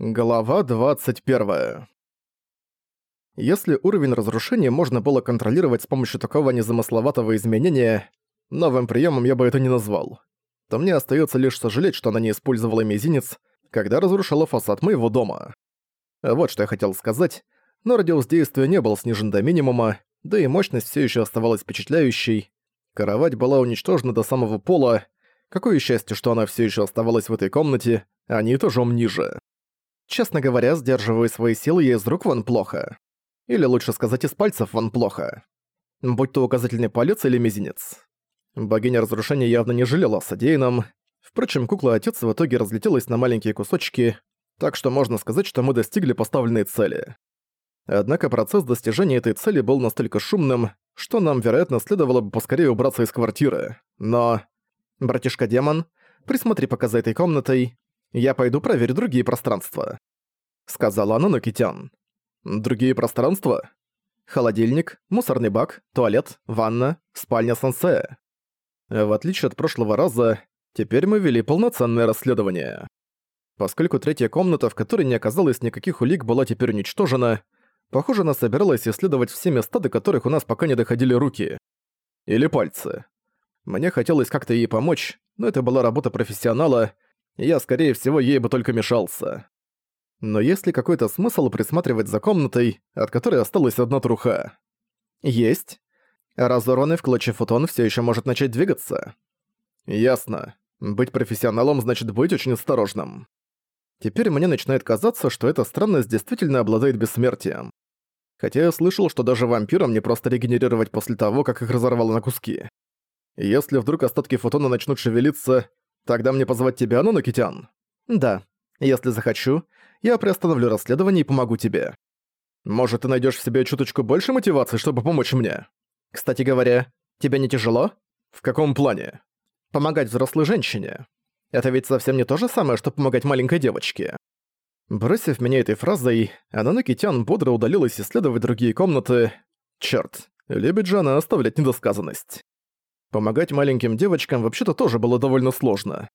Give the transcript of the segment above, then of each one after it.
Глава 21. Если уровень разрушения можно было контролировать с помощью такого незамысловатого изменения, новым приемом я бы это не назвал, то мне остается лишь сожалеть, что она не использовала мизинец, когда разрушала фасад моего дома. Вот что я хотел сказать, но радиус действия не был снижен до минимума, да и мощность все еще оставалась впечатляющей. Кровать была уничтожена до самого пола. Какое счастье, что она все еще оставалась в этой комнате, а не этажом ниже. Честно говоря, сдерживаю свои силы я из рук вон плохо. Или лучше сказать, из пальцев вон плохо. Будь то указательный палец или мизинец. Богиня разрушения явно не жалела содеянном. Впрочем, кукла-отец в итоге разлетелась на маленькие кусочки, так что можно сказать, что мы достигли поставленной цели. Однако процесс достижения этой цели был настолько шумным, что нам, вероятно, следовало бы поскорее убраться из квартиры. Но... Братишка-демон, присмотри пока за этой комнатой. Я пойду проверю другие пространства. Сказала она Нокитян. Другие пространства? Холодильник, мусорный бак, туалет, ванна, спальня сенсея. В отличие от прошлого раза, теперь мы вели полноценное расследование. Поскольку третья комната, в которой не оказалось никаких улик, была теперь уничтожена, Похоже, она собиралась исследовать все места, до которых у нас пока не доходили руки. Или пальцы. Мне хотелось как-то ей помочь, но это была работа профессионала, я, скорее всего, ей бы только мешался. Но есть ли какой-то смысл присматривать за комнатой, от которой осталась одна труха? Есть. Разорванный в клочья футон все еще может начать двигаться. Ясно. Быть профессионалом значит быть очень осторожным. Теперь мне начинает казаться, что эта странность действительно обладает бессмертием. Хотя я слышал, что даже вампирам не просто регенерировать после того, как их разорвало на куски. Если вдруг остатки фотона начнут шевелиться, тогда мне позвать тебя, Нанокитян? Да. Если захочу, я приостановлю расследование и помогу тебе. Может, ты найдешь в себе чуточку больше мотивации, чтобы помочь мне? Кстати говоря, тебе не тяжело? В каком плане? Помогать взрослой женщине. Это ведь совсем не то же самое, что помогать маленькой девочке. Бросив меня этой фразой, Ананокитян бодро удалилась исследовать другие комнаты. Чёрт, любит же она оставлять недосказанность. Помогать маленьким девочкам вообще-то тоже было довольно сложно.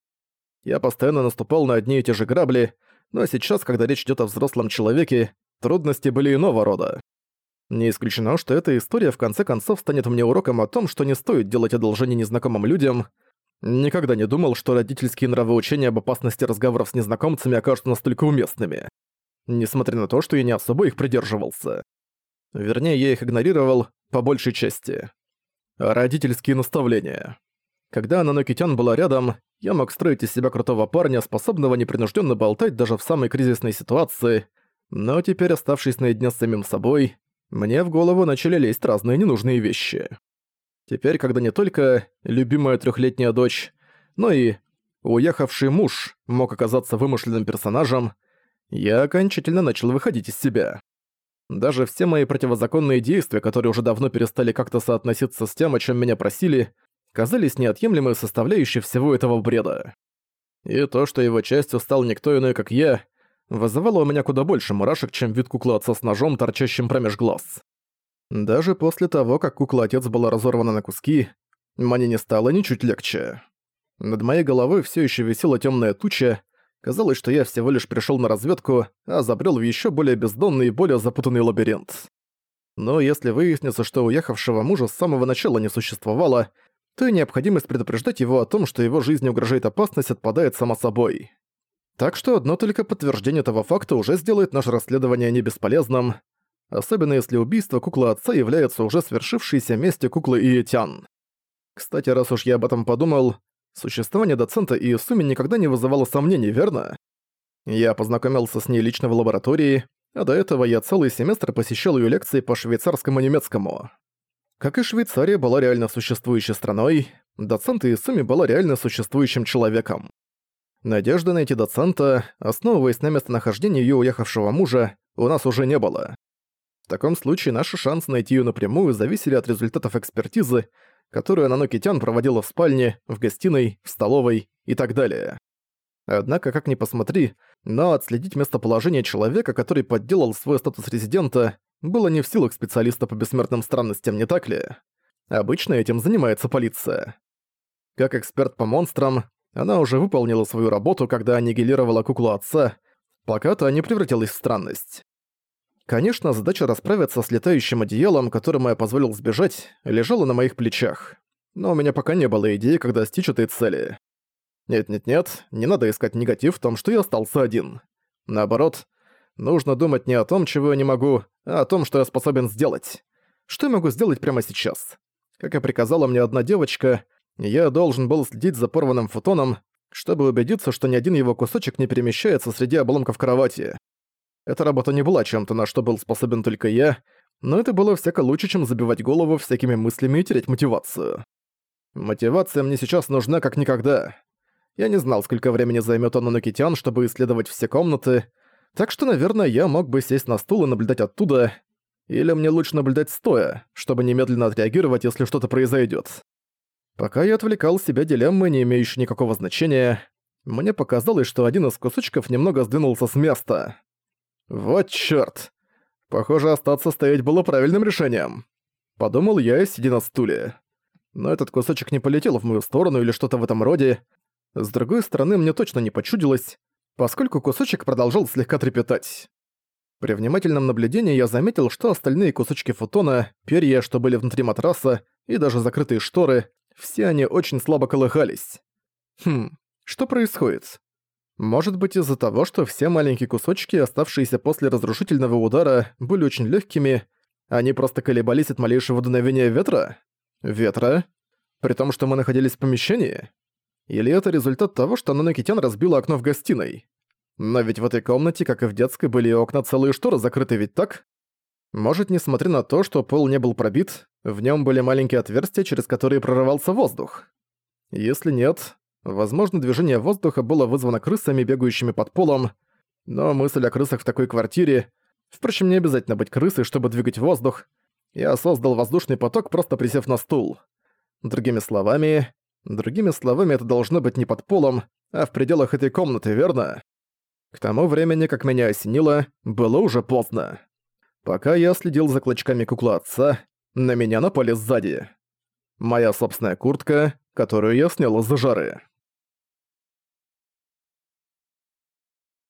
Я постоянно наступал на одни и те же грабли, но сейчас, когда речь идёт о взрослом человеке, трудности были иного рода. Не исключено, что эта история в конце концов станет мне уроком о том, что не стоит делать одолжение незнакомым людям, Никогда не думал, что родительские нравоучения об опасности разговоров с незнакомцами окажутся настолько уместными. Несмотря на то, что я не особо их придерживался. Вернее, я их игнорировал, по большей части. Родительские наставления. Когда Нанокитян была рядом, я мог строить из себя крутого парня, способного непринужденно болтать даже в самой кризисной ситуации, но теперь, оставшись наедине с самим собой, мне в голову начали лезть разные ненужные вещи. Теперь, когда не только любимая трехлетняя дочь, но и уехавший муж мог оказаться вымышленным персонажем, я окончательно начал выходить из себя. Даже все мои противозаконные действия, которые уже давно перестали как-то соотноситься с тем, о чем меня просили, казались неотъемлемой составляющей всего этого бреда. И то, что его частью стал никто иной, как я, вызывало у меня куда больше мурашек, чем вид куклы отца с ножом, торчащим промеж глаз. Даже после того, как кукла-отец была разорвана на куски, мне не стало ничуть легче. Над моей головой все еще висела темная туча, казалось, что я всего лишь пришел на разведку, а забрел в еще более бездонный и более запутанный лабиринт. Но если выяснится, что уехавшего мужа с самого начала не существовало, то и необходимость предупреждать его о том, что его жизни угрожает опасность, отпадает само собой. Так что одно только подтверждение этого факта уже сделает наше расследование не бесполезным, особенно если убийство куклы отца является уже свершившейся местью куклы Иетян. Кстати, раз уж я об этом подумал, существование доцента Иесуми никогда не вызывало сомнений, верно? Я познакомился с ней лично в лаборатории, а до этого я целый семестр посещал ее лекции по швейцарскому и немецкому. Как и Швейцария была реально существующей страной, доцент Иесуми была реально существующим человеком. Надежды найти доцента, основываясь на местонахождении ее уехавшего мужа, у нас уже не было. В таком случае наши шансы найти её напрямую зависели от результатов экспертизы, которую Нанокитян проводила в спальне, в гостиной, в столовой и так далее. Однако, как ни посмотри, но отследить местоположение человека, который подделал свой статус резидента, было не в силах специалиста по бессмертным странностям, не так ли? Обычно этим занимается полиция. Как эксперт по монстрам, она уже выполнила свою работу, когда аннигилировала куклу отца, пока та не превратилась в странность. Конечно, задача расправиться с летающим одеялом, которому я позволил сбежать, лежала на моих плечах. Но у меня пока не было идеи, как достичь этой цели. Нет-нет-нет, не надо искать негатив в том, что я остался один. Наоборот, нужно думать не о том, чего я не могу, а о том, что я способен сделать. Что я могу сделать прямо сейчас? Как и приказала мне одна девочка, я должен был следить за порванным фотоном, чтобы убедиться, что ни один его кусочек не перемещается среди обломков кровати. Эта работа не была чем-то, на что был способен только я, но это было всяко лучше, чем забивать голову всякими мыслями и терять мотивацию. Мотивация мне сейчас нужна как никогда. Я не знал, сколько времени займет Ананокитян, чтобы исследовать все комнаты, так что, наверное, я мог бы сесть на стул и наблюдать оттуда, или мне лучше наблюдать стоя, чтобы немедленно отреагировать, если что-то произойдет. Пока я отвлекал себя дилеммой, не имеющей никакого значения, мне показалось, что один из кусочков немного сдвинулся с места. Вот чёрт. Похоже, остаться стоять было правильным решением. Подумал я, сидя на стуле. Но этот кусочек не полетел в мою сторону или что-то в этом роде. С другой стороны, мне точно не почудилось, поскольку кусочек продолжал слегка трепетать. При внимательном наблюдении я заметил, что остальные кусочки фотона, перья, что были внутри матраса, и даже закрытые шторы, все они очень слабо колыхались. Хм, что происходит? Может быть из-за того, что все маленькие кусочки, оставшиеся после разрушительного удара, были очень легкими, они просто колебались от малейшего дуновения ветра? Ветра? При том, что мы находились в помещении? Или это результат того, что Нанокитян разбила окно в гостиной? Но ведь в этой комнате, как и в детской, были окна целые шторы закрыты, ведь так? Может, несмотря на то, что пол не был пробит, в нем были маленькие отверстия, через которые прорывался воздух? Если нет, возможно, движение воздуха было вызвано крысами, бегающими под полом, но мысль о крысах в такой квартире... Впрочем, не обязательно быть крысой, чтобы двигать воздух. Я создал воздушный поток, просто присев на стул. Другими словами... Другими словами, это должно быть не под полом, а в пределах этой комнаты, верно? К тому времени, как меня осенило, было уже поздно. Пока я следил за клочками куклы отца, на меня напали сзади. Моя собственная куртка, которую я снял из-за жары.